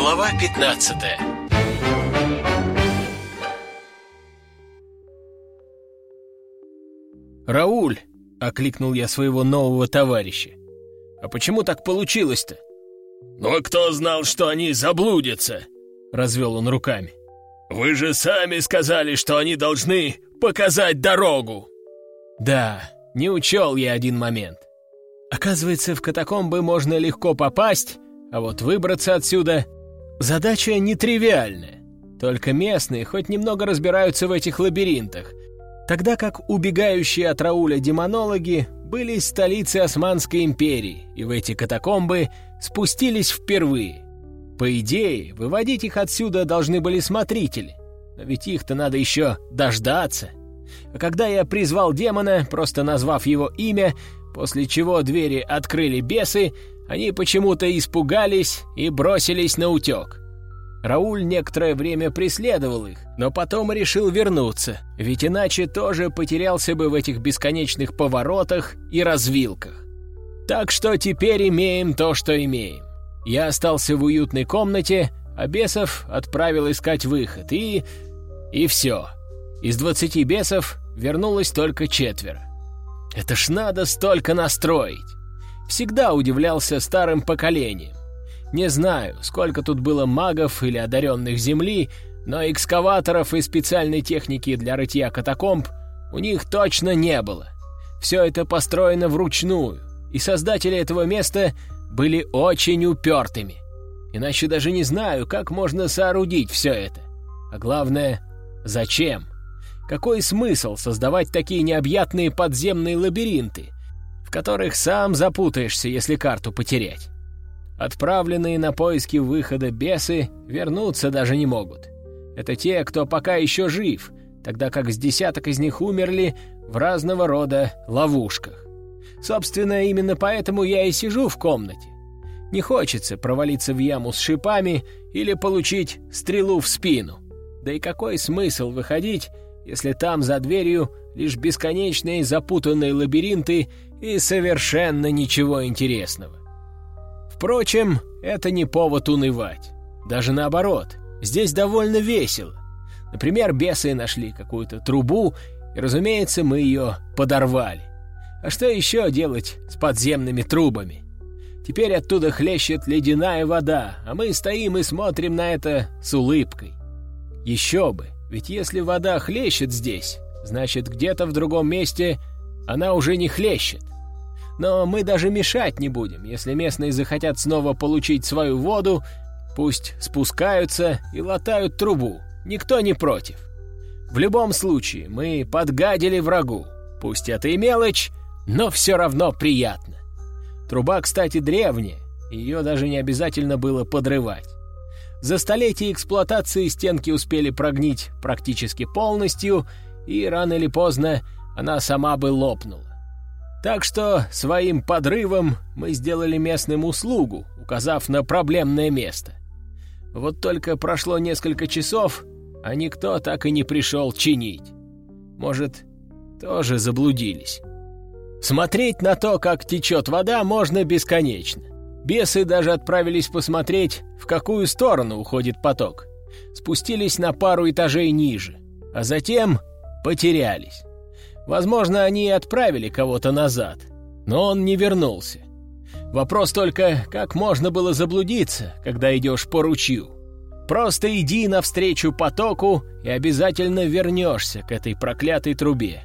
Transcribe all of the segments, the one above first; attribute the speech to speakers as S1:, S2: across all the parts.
S1: Глава 15
S2: «Рауль!» — окликнул я своего нового товарища. «А почему так получилось-то?»
S3: «Ну а кто знал, что они заблудятся?» — развел он руками. «Вы же сами сказали, что они должны показать дорогу!»
S2: «Да, не учел я один момент. Оказывается, в катакомбы можно легко попасть, а вот выбраться отсюда — задача нетривиальная. Только местные хоть немного разбираются в этих лабиринтах, тогда как убегающие от Рауля демонологи были из столицы Османской империи, и в эти катакомбы спустились впервые. По идее, выводить их отсюда должны были смотрители, но ведь их-то надо еще дождаться. А когда я призвал демона, просто назвав его имя, после чего двери открыли бесы, они почему-то испугались и бросились на утек. Рауль некоторое время преследовал их, но потом решил вернуться, ведь иначе тоже потерялся бы в этих бесконечных поворотах и развилках. Так что теперь имеем то, что имеем. Я остался в уютной комнате, а бесов отправил искать выход, и... и все. Из двадцати бесов вернулось только четверо. Это ж надо столько настроить. Всегда удивлялся старым поколением. Не знаю, сколько тут было магов или одаренных земли, но экскаваторов и специальной техники для рытья катакомб у них точно не было. Все это построено вручную, и создатели этого места были очень упертыми. Иначе даже не знаю, как можно соорудить все это. А главное, зачем? Какой смысл создавать такие необъятные подземные лабиринты, которых сам запутаешься, если карту потерять? Отправленные на поиски выхода бесы вернуться даже не могут. Это те, кто пока еще жив, тогда как с десяток из них умерли в разного рода ловушках. Собственно, именно поэтому я и сижу в комнате. Не хочется провалиться в яму с шипами или получить стрелу в спину. Да и какой смысл выходить, если там за дверью лишь бесконечные запутанные лабиринты и совершенно ничего интересного? Впрочем, это не повод унывать. Даже наоборот, здесь довольно весело. Например, бесы нашли какую-то трубу, и, разумеется, мы ее подорвали. А что еще делать с подземными трубами? Теперь оттуда хлещет ледяная вода, а мы стоим и смотрим на это с улыбкой. Еще бы, ведь если вода хлещет здесь, значит, где-то в другом месте она уже не хлещет. Но мы даже мешать не будем, если местные захотят снова получить свою воду, пусть спускаются и латают трубу, никто не против. В любом случае, мы подгадили врагу, пусть это и мелочь, но все равно приятно. Труба, кстати, древняя, ее даже не обязательно было подрывать. За столетия эксплуатации стенки успели прогнить практически полностью, и рано или поздно она сама бы лопнула. Так что своим подрывом мы сделали местным услугу, указав на проблемное место. Вот только прошло несколько часов, а никто так и не пришел чинить. Может, тоже заблудились. Смотреть на то, как течет вода, можно бесконечно. Бесы даже отправились посмотреть, в какую сторону уходит поток. Спустились на пару этажей ниже, а затем потерялись. Возможно, они отправили кого-то назад, но он не вернулся. Вопрос только, как можно было заблудиться, когда идешь по ручью. Просто иди навстречу потоку и обязательно вернешься к этой проклятой трубе.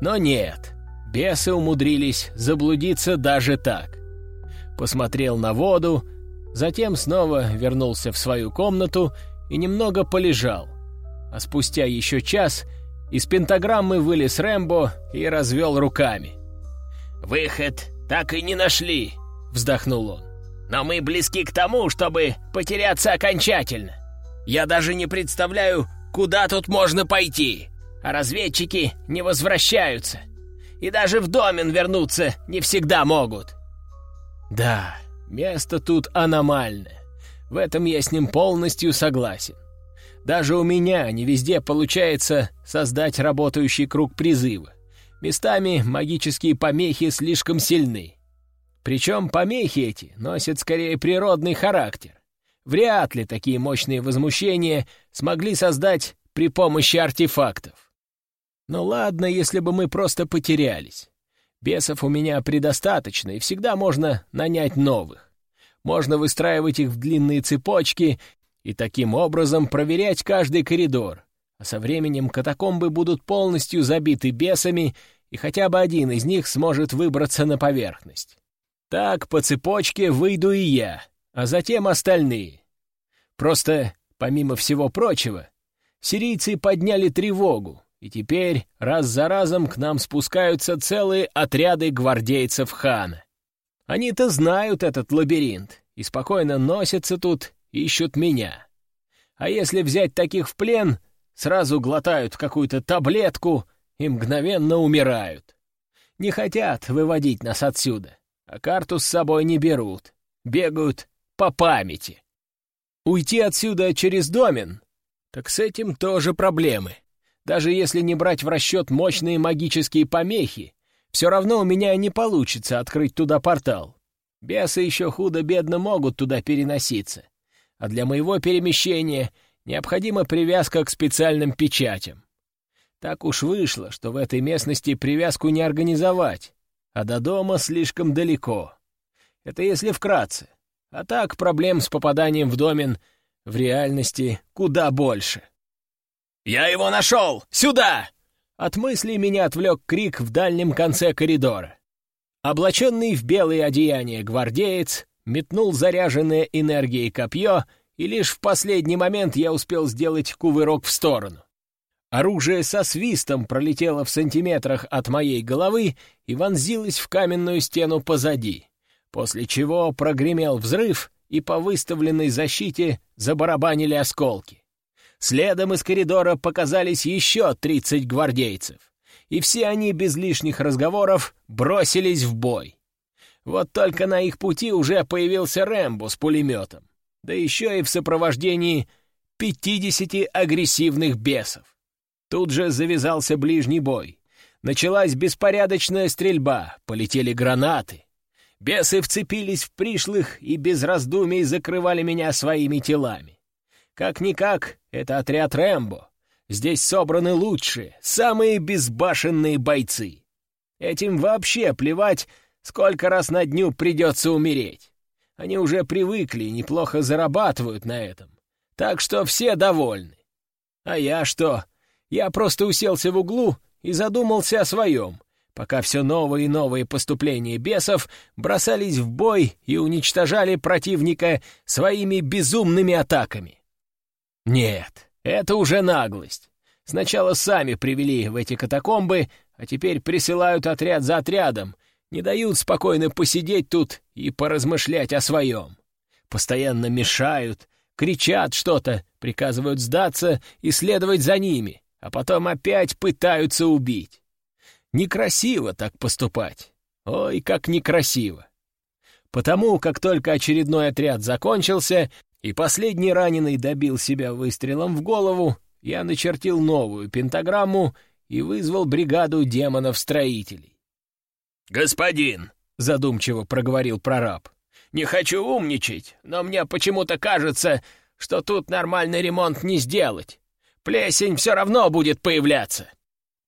S2: Но нет, Бесы умудрились заблудиться даже так. Посмотрел на воду, затем снова вернулся в свою комнату и немного полежал. А спустя еще час из пентаграммы вылез Рэмбо и развел руками.
S4: «Выход так и не нашли», — вздохнул он. «Но мы близки к тому, чтобы потеряться окончательно. Я даже не представляю, куда тут можно пойти, а разведчики не возвращаются и даже в домен вернуться не всегда могут».
S2: «Да, место тут аномальное. В этом я с ним полностью согласен. Даже у меня не везде получается создать работающий круг призыва. Местами магические помехи слишком сильны. Причем помехи эти носят скорее природный характер. вряд ли такие мощные возмущения смогли создать при помощи артефактов. Но ладно, если бы мы просто потерялись. Бесов у меня предостаточно, и всегда можно нанять новых. Можно выстраивать их в длинные цепочки и таким образом проверять каждый коридор. А со временем катакомбы будут полностью забиты бесами, и хотя бы один из них сможет выбраться на поверхность. Так по цепочке выйду и я, а затем остальные. Просто, помимо всего прочего, сирийцы подняли тревогу, и теперь раз за разом к нам спускаются целые отряды гвардейцев хана. Они-то знают этот лабиринт и спокойно носятся тут, ищут меня. А если взять таких в плен, сразу глотают какую-то таблетку и мгновенно умирают. Не хотят выводить нас отсюда, а карту с собой не берут, бегают по памяти. Уйти отсюда через домен, так с этим тоже проблемы. Даже если не брать в расчет мощные магические помехи, все равно у меня не получится открыть туда портал. Бесы еще худо-бедно могут туда переноситься. А для моего перемещения необходима привязка к специальным печатям. Так уж вышло, что в этой местности привязку не организовать, а до дома слишком далеко. Это если вкратце. А так проблем с попаданием в домен в реальности куда больше.
S3: «Я его нашел! Сюда!»
S2: От мысли меня отвлек крик в дальнем конце коридора. Облаченный в белые одеяния гвардеец метнул заряженное энергией копье, и лишь в последний момент я успел сделать кувырок в сторону. Оружие со свистом пролетело в сантиметрах от моей головы и вонзилось в каменную стену позади, после чего прогремел взрыв, и по выставленной защите забарабанили осколки. Следом из коридора показались еще тридцать гвардейцев, и все они без лишних разговоров бросились в бой. Вот только на их пути уже появился Рэмбо с пулеметом, да еще и в сопровождении пятидесяти агрессивных бесов. Тут же завязался ближний бой. Началась беспорядочная стрельба, полетели гранаты. Бесы вцепились в пришлых и без раздумий закрывали меня своими телами. Как-никак, это отряд Рэмбо. Здесь собраны лучшие, самые безбашенные бойцы. Этим вообще плевать, сколько раз на дню придется умереть. Они уже привыкли и неплохо зарабатывают на этом. Так что все довольны. А я что? Я просто уселся в углу и задумался о своем, пока все новые и новые поступления бесов бросались в бой и уничтожали противника своими безумными атаками. Нет, это уже наглость. Сначала сами привели в эти катакомбы, а теперь присылают отряд за отрядом, не дают спокойно посидеть тут и поразмышлять о своем. Постоянно мешают, кричат что-то, приказывают сдаться и следовать за ними, а потом опять пытаются убить. Некрасиво так поступать. Ой, как некрасиво. Потому, как только очередной отряд закончился, и последний раненый добил себя выстрелом в голову, я начертил новую пентаграмму и вызвал бригаду демонов-строителей.
S3: «Господин!» — задумчиво проговорил прораб. «Не хочу умничать, но мне почему-то кажется, что тут нормальный ремонт не сделать. Плесень все равно будет появляться».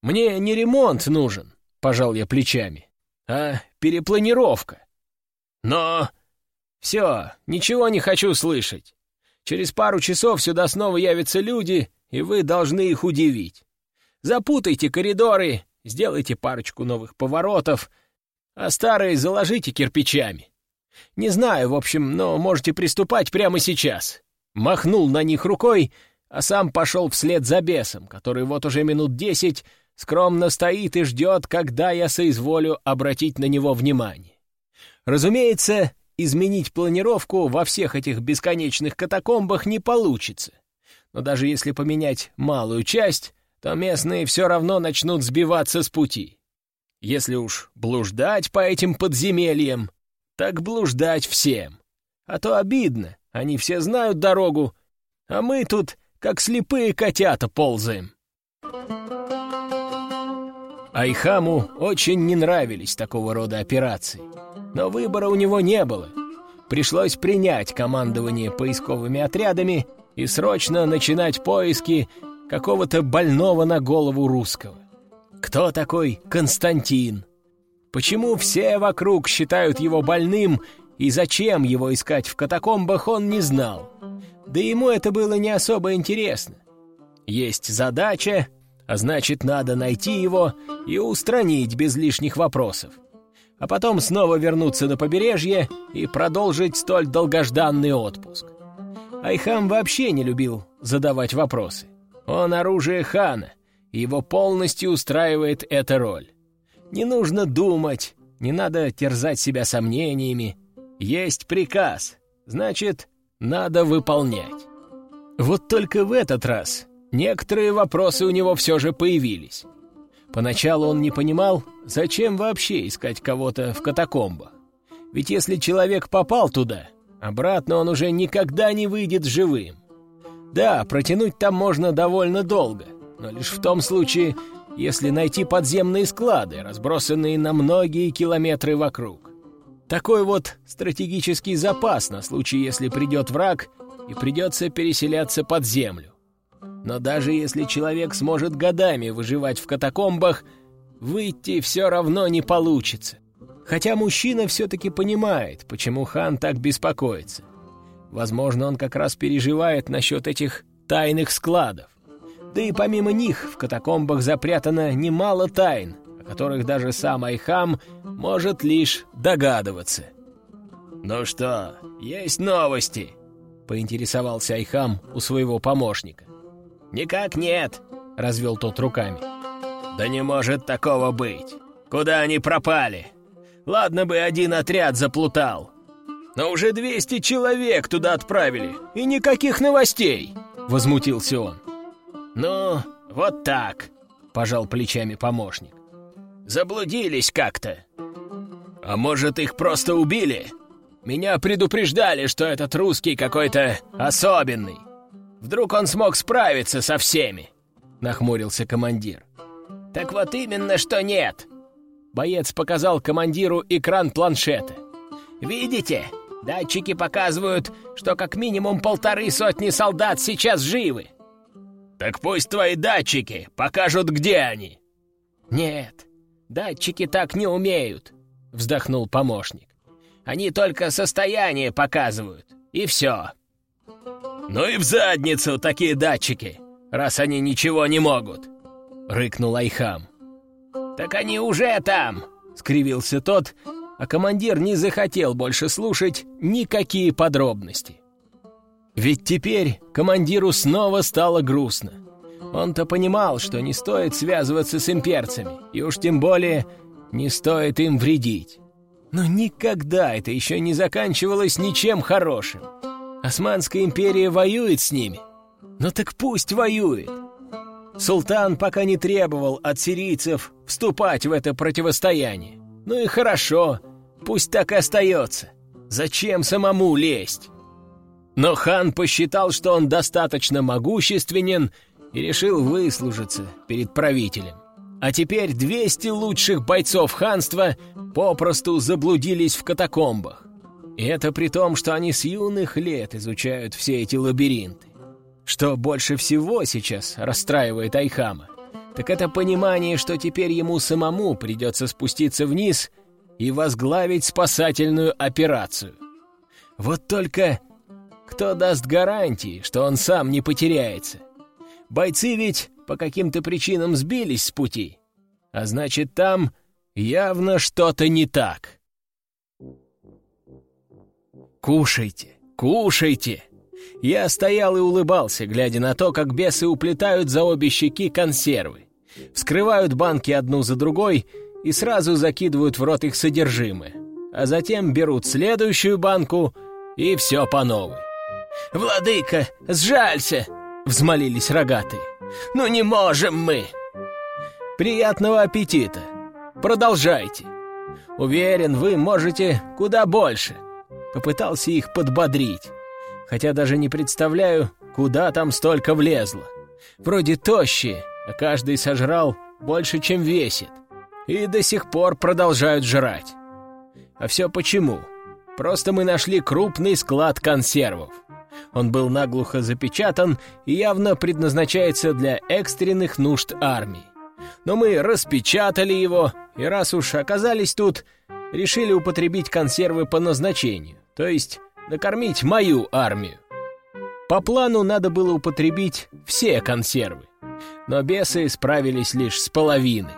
S2: «Мне не ремонт нужен», — пожал я плечами, — «а перепланировка».
S3: «Но
S2: все, ничего не хочу слышать. Через пару часов сюда снова явятся люди, и вы должны их удивить. Запутайте коридоры, сделайте парочку новых поворотов, а старые заложите кирпичами. Не знаю, в общем, но можете приступать прямо сейчас. Махнул на них рукой, а сам пошел вслед за бесом, который вот уже минут десять скромно стоит и ждет, когда я соизволю обратить на него внимание. Разумеется, изменить планировку во всех этих бесконечных катакомбах не получится. Но даже если поменять малую часть, то местные все равно начнут сбиваться с пути. Если уж блуждать по этим подземельям, так блуждать всем. А то обидно, они все знают дорогу, а мы тут как слепые котята ползаем. Айхаму очень не нравились такого рода операции. Но выбора у него не было. пришлось принять командование поисковыми отрядами и срочно начинать поиски какого-то больного на голову русского. Кто такой Константин? Почему все вокруг считают его больным, и зачем его искать в катакомбах, он не знал. Да ему это было не особо интересно. Есть задача, а значит, надо найти его и устранить без лишних вопросов. А потом снова вернуться на побережье и продолжить столь долгожданный отпуск. Айхам вообще не любил задавать вопросы. Он оружие хана, и его полностью устраивает эта роль. Не нужно думать, не надо терзать себя сомнениями. Есть приказ, значит, надо выполнять. Вот только в этот раз некоторые вопросы у него все же появились. Поначалу он не понимал, зачем вообще искать кого-то в катакомбах. Ведь если человек попал туда, обратно он уже никогда не выйдет живым. Да, протянуть там можно довольно долго, но лишь в том случае, если найти подземные склады, разбросанные на многие километры вокруг. Такой вот стратегический запас на случай, если придет враг и придется переселяться под землю. Но даже если человек сможет годами выживать в катакомбах, выйти все равно не получится. Хотя мужчина все-таки понимает, почему хан так беспокоится. Возможно, он как раз переживает насчет этих тайных складов. Да и помимо них в катакомбах запрятано немало тайн, о которых даже сам Айхам может лишь догадываться. «Ну что, есть новости?» — поинтересовался Айхам у своего помощника. «Никак нет», — развел тот руками. «Да не может такого быть. Куда они пропали? Ладно бы один отряд заплутал. Но уже 200 человек туда отправили, и никаких новостей!» — возмутился он. «Ну, вот так», — пожал плечами помощник. «Заблудились как-то». «А может, их просто убили? Меня предупреждали, что этот русский какой-то особенный. Вдруг он смог справиться со всеми?» — нахмурился командир. «Так вот именно, что нет!» Боец показал командиру экран планшета. «Видите? Датчики показывают, что как минимум полторы сотни солдат сейчас живы. «Так пусть твои датчики покажут, где они!» «Нет, датчики так не умеют», — вздохнул помощник. «Они только состояние показывают, и все». «Ну и в задницу такие датчики, раз они ничего не могут!» — рыкнул Айхам. «Так они уже там!» — скривился тот, а командир не захотел больше слушать никакие подробности. Ведь теперь командиру снова стало грустно. Он-то понимал, что не стоит связываться с имперцами, и уж тем более не стоит им вредить. Но никогда это еще не заканчивалось ничем хорошим. Османская империя воюет с ними. Ну так пусть воюет. Султан пока не требовал от сирийцев вступать в это противостояние. Ну и хорошо, пусть так и остается. Зачем самому лезть? Но хан посчитал, что он достаточно могущественен и решил выслужиться перед правителем. А теперь 200 лучших бойцов ханства попросту заблудились в катакомбах. И это при том, что они с юных лет изучают все эти лабиринты. Что больше всего сейчас расстраивает Айхама, так это понимание, что теперь ему самому придется спуститься вниз и возглавить спасательную операцию. Вот только кто даст гарантии, что он сам не потеряется? Бойцы ведь по каким-то причинам сбились с пути. А значит, там явно что-то не так. «Кушайте, кушайте!» Я стоял и улыбался, глядя на то, как бесы уплетают за обе щеки консервы, вскрывают банки одну за другой и сразу закидывают в рот их содержимое, а затем берут следующую банку и все по новой. «Владыка, сжалься!» — взмолились рогатые. «Ну не можем мы!» «Приятного аппетита! Продолжайте! Уверен, вы можете куда больше!» Попытался их подбодрить, хотя даже не представляю, куда там столько влезло. Вроде тощие, а каждый сожрал больше, чем весит. И до сих пор продолжают жрать. А все почему? Просто мы нашли крупный склад консервов. Он был наглухо запечатан и явно предназначается для экстренных нужд армии. Но мы распечатали его, и раз уж оказались тут, решили употребить консервы по назначению, то есть накормить мою армию. По плану надо было употребить все консервы, но бесы справились лишь с половиной.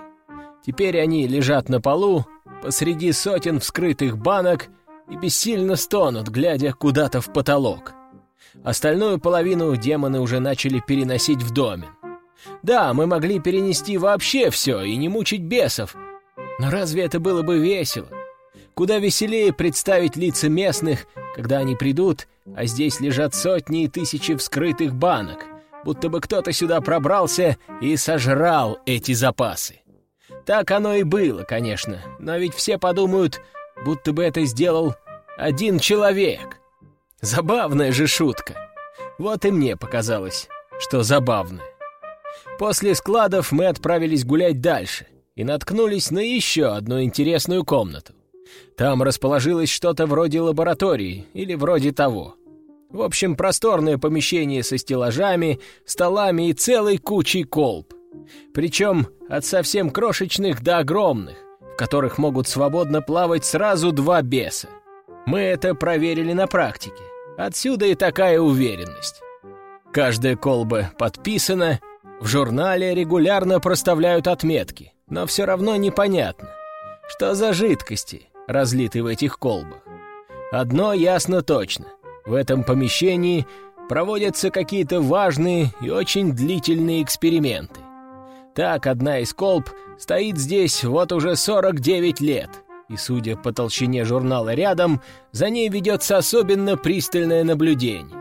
S2: Теперь они лежат на полу, посреди сотен вскрытых банок и бессильно стонут, глядя куда-то в потолок. Остальную половину демоны уже начали переносить в домен. Да, мы могли перенести вообще все и не мучить бесов, но разве это было бы весело? Куда веселее представить лица местных, когда они придут, а здесь лежат сотни и тысячи вскрытых банок, будто бы кто-то сюда пробрался и сожрал эти запасы. Так оно и было, конечно, но ведь все подумают, будто бы это сделал один человек. Забавная же шутка. Вот и мне показалось, что забавная. После складов мы отправились гулять дальше и наткнулись на еще одну интересную комнату. Там расположилось что-то вроде лаборатории или вроде того. В общем, просторное помещение со стеллажами, столами и целой кучей колб. Причем от совсем крошечных до огромных, в которых могут свободно плавать сразу два беса. Мы это проверили на практике. Отсюда и такая уверенность. Каждая колба подписана, в журнале регулярно проставляют отметки, но все равно непонятно, что за жидкости разлиты в этих колбах. Одно ясно точно. В этом помещении проводятся какие-то важные и очень длительные эксперименты. Так, одна из колб стоит здесь вот уже 49 лет, и, судя по толщине журнала рядом, за ней ведется особенно пристальное наблюдение.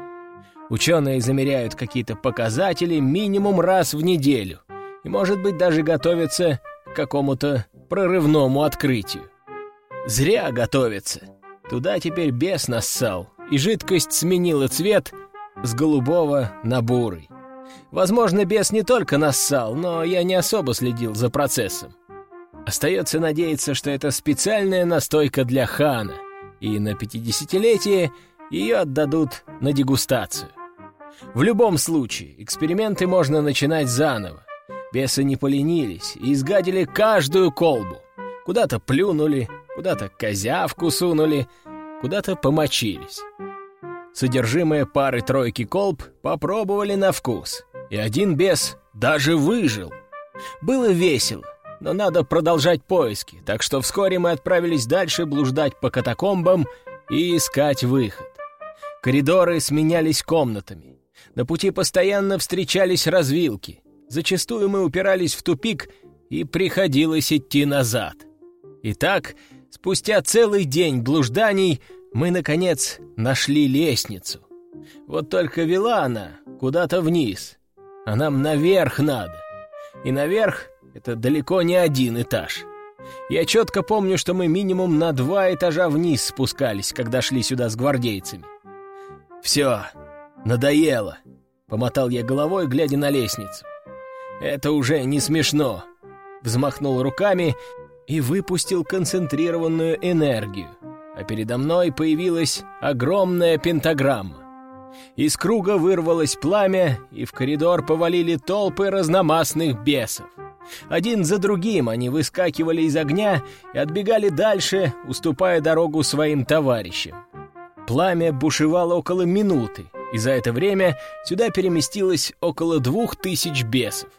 S2: Ученые замеряют какие-то показатели минимум раз в неделю и, может быть, даже готовятся к какому-то прорывному открытию. Зря готовятся. Туда теперь бес нассал, и жидкость сменила цвет с голубого на бурый. Возможно, бес не только нассал, но я не особо следил за процессом. Остается надеяться, что это специальная настойка для хана, и на пятидесятилетие ее отдадут на дегустацию. В любом случае, эксперименты можно начинать заново. Бесы не поленились и изгадили каждую колбу. Куда-то плюнули, куда-то козявку сунули, куда-то помочились. Содержимое пары-тройки колб попробовали на вкус, и один бес даже выжил. Было весело, но надо продолжать поиски, так что вскоре мы отправились дальше блуждать по катакомбам и искать выход. Коридоры сменялись комнатами. На пути постоянно встречались развилки. Зачастую мы упирались в тупик, и приходилось идти назад. Итак, спустя целый день блужданий мы, наконец, нашли лестницу. Вот только вела она куда-то вниз, а нам наверх надо. И наверх это далеко не один этаж. Я четко помню, что мы минимум на два этажа вниз спускались, когда шли сюда с гвардейцами. «Все, надоело», — помотал я головой, глядя на лестницу. «Это уже не смешно», — взмахнул руками и выпустил концентрированную энергию, а передо мной появилась огромная пентаграмма. Из круга вырвалось пламя, и в коридор повалили толпы разномастных бесов. Один за другим они выскакивали из огня и отбегали дальше, уступая дорогу своим товарищам. Пламя бушевало около минуты, и за это время сюда переместилось около двух тысяч бесов.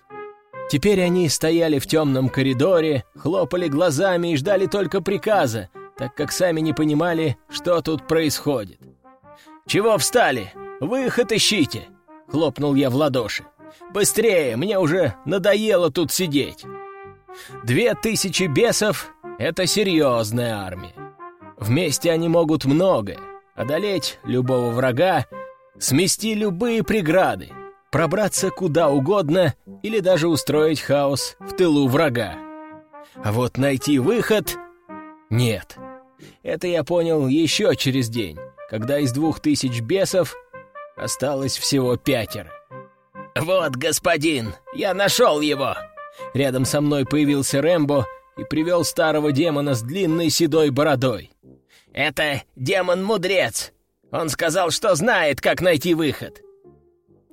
S2: Теперь они стояли в темном коридоре, хлопали глазами и ждали только приказа, так как сами не понимали, что тут происходит. «Чего встали? Выход ищите!» — хлопнул я в ладоши. «Быстрее, мне уже надоело тут сидеть!» Две тысячи бесов — это серьезная армия. Вместе они могут многое одолеть любого врага, смести любые преграды, пробраться куда угодно или даже устроить хаос в тылу врага. А вот найти выход — нет. Это я понял еще через день, когда из двух тысяч бесов осталось всего пятеро. «Вот, господин, я нашел его!» Рядом со мной появился Рэмбо и привел старого демона с длинной седой бородой.
S4: Это демон-мудрец. Он сказал, что знает, как найти выход».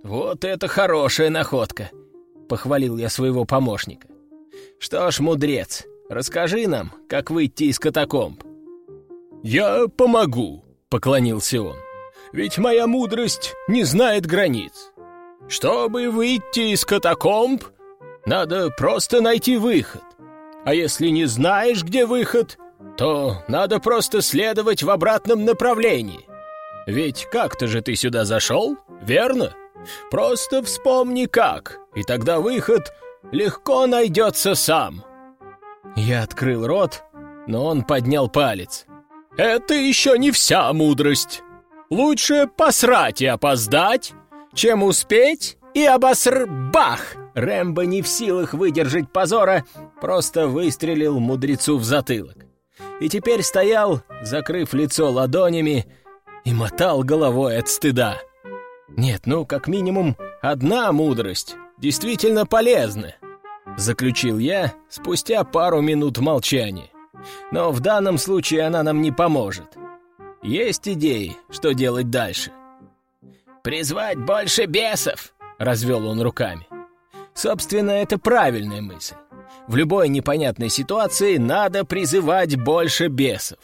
S2: «Вот это хорошая находка», — похвалил я своего помощника. «Что ж, мудрец, расскажи нам, как выйти из катакомб».
S3: «Я помогу», — поклонился он. «Ведь моя мудрость не знает границ. Чтобы выйти из катакомб, надо просто найти выход. А если не знаешь, где выход, то надо просто следовать в обратном направлении. Ведь как-то же ты сюда зашел, верно? Просто вспомни как, и тогда выход легко найдется сам».
S2: Я открыл рот, но он поднял палец.
S3: «Это еще не вся мудрость. Лучше посрать и опоздать, чем успеть и обоср... Бах!»
S2: Рэмбо не в силах выдержать позора, просто выстрелил мудрецу в затылок. И теперь стоял, закрыв лицо ладонями, и мотал головой от стыда. Нет, ну, как минимум, одна мудрость действительно полезна, заключил я спустя пару минут молчания. Но в данном случае она нам не поможет. Есть идеи, что делать дальше?
S4: «Призвать больше бесов!» — развел он руками.
S2: Собственно, это правильная мысль. В любой непонятной ситуации надо призывать больше бесов.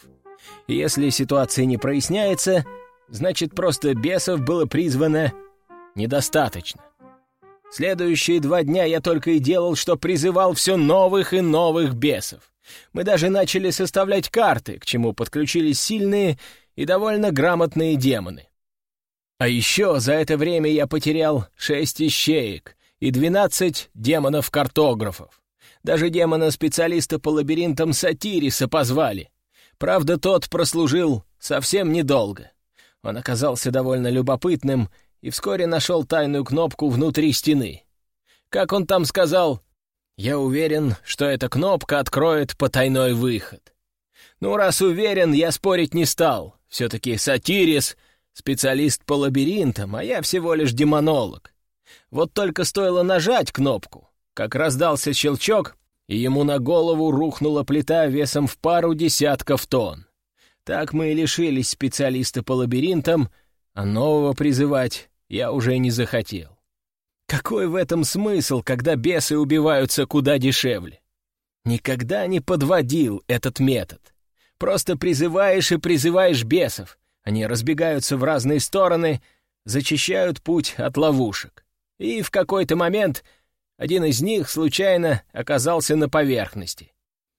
S2: Если ситуация не проясняется, значит, просто бесов было призвано недостаточно. Следующие два дня я только и делал, что призывал все новых и новых бесов. Мы даже начали составлять карты, к чему подключились сильные и довольно грамотные демоны. А еще за это время я потерял шесть ищеек и двенадцать демонов-картографов. Даже демона-специалиста по лабиринтам Сатириса позвали. Правда, тот прослужил совсем недолго. Он оказался довольно любопытным и вскоре нашел тайную кнопку внутри стены. Как он там сказал, «Я уверен, что эта кнопка откроет потайной выход». Ну, раз уверен, я спорить не стал. Все-таки Сатирис — специалист по лабиринтам, а я всего лишь демонолог. Вот только стоило нажать кнопку, как раздался щелчок, и ему на голову рухнула плита весом в пару десятков тонн. Так мы и лишились специалиста по лабиринтам, а нового призывать я уже не захотел. Какой в этом смысл, когда бесы убиваются куда дешевле? Никогда не подводил этот метод. Просто призываешь и призываешь бесов. Они разбегаются в разные стороны, зачищают путь от ловушек. И в какой-то момент один из них случайно оказался на поверхности.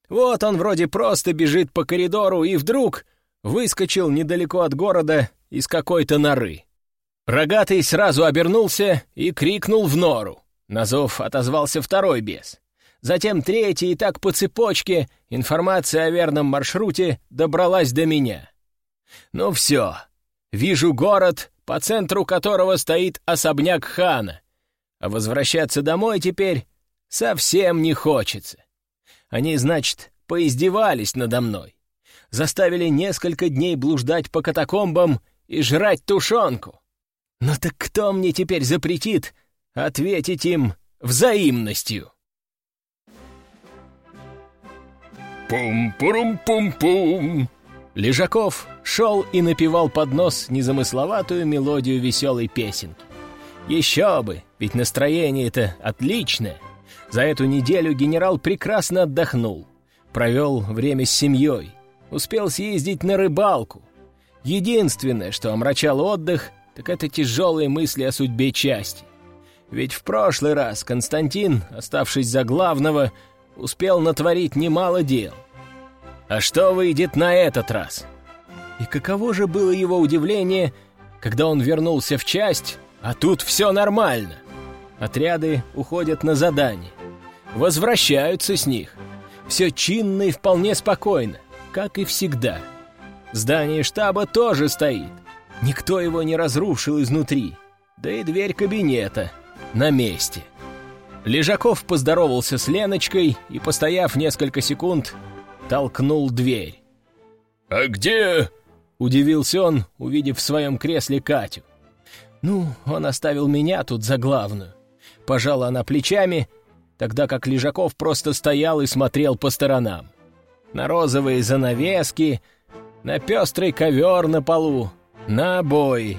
S2: Вот он вроде просто бежит по коридору и вдруг выскочил недалеко от города из какой-то норы. Рогатый сразу обернулся и крикнул в нору. На зов отозвался второй бес. Затем третий, и так по цепочке информация о верном маршруте добралась до меня. Ну все, вижу город, по центру которого стоит особняк хана, а возвращаться домой теперь совсем не хочется. Они, значит, поиздевались надо мной заставили несколько дней блуждать по катакомбам и жрать тушенку. Но так кто мне теперь запретит ответить им взаимностью?
S3: Пум-пурум-пум-пум.
S2: Лежаков шел и напевал под нос незамысловатую мелодию веселой песенки. Еще бы, ведь настроение-то отличное. За эту неделю генерал прекрасно отдохнул, провел время с семьей, успел съездить на рыбалку. Единственное, что омрачало отдых, так это тяжелые мысли о судьбе части. Ведь в прошлый раз Константин, оставшись за главного, успел натворить немало дел. А что выйдет на этот раз? И каково же было его удивление, когда он вернулся в часть, а тут все нормально. Отряды уходят на задание. Возвращаются с них. Все чинно и вполне спокойно как и всегда. Здание штаба тоже стоит. Никто его не разрушил изнутри. Да и дверь кабинета на месте. Лежаков поздоровался с Леночкой и, постояв несколько секунд, толкнул дверь.
S3: «А где?»
S2: — удивился он, увидев в своем кресле Катю. «Ну, он оставил меня тут за главную». Пожала она плечами, тогда как Лежаков просто стоял и смотрел по сторонам на розовые занавески, на пестрый ковер на полу, на обои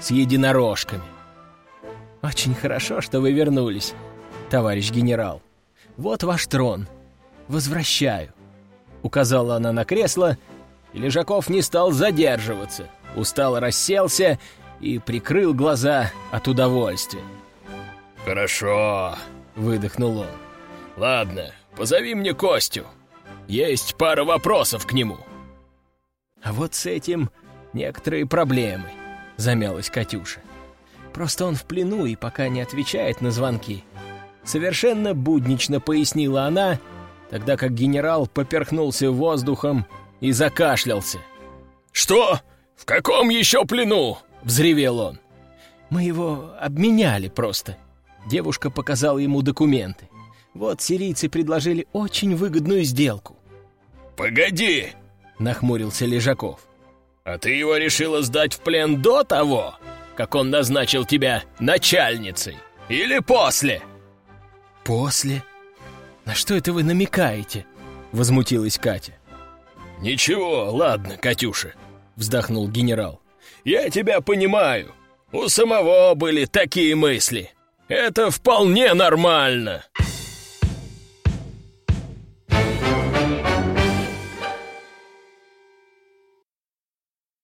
S2: с единорожками. «Очень хорошо, что вы вернулись, товарищ генерал. Вот ваш трон. Возвращаю». Указала она на кресло, и Лежаков не стал задерживаться. Устало расселся и прикрыл глаза от удовольствия.
S3: «Хорошо», — выдохнул он. «Ладно, позови мне Костю. Есть пара вопросов к нему».
S2: «А вот с этим некоторые проблемы», — замялась Катюша. «Просто он в плену и пока не отвечает на звонки». Совершенно буднично пояснила она, тогда как генерал поперхнулся воздухом и закашлялся.
S3: «Что? В каком еще плену?» — взревел он.
S2: «Мы его обменяли просто». Девушка показала ему документы. Вот сирийцы предложили очень выгодную сделку.
S3: «Погоди!» — нахмурился Лежаков. «А ты его решила сдать в плен до того, как он назначил тебя начальницей? Или после?»
S2: «После? На что это вы намекаете?» — возмутилась Катя.
S3: «Ничего, ладно, Катюша», — вздохнул генерал. «Я тебя понимаю. У самого были такие мысли. Это вполне нормально».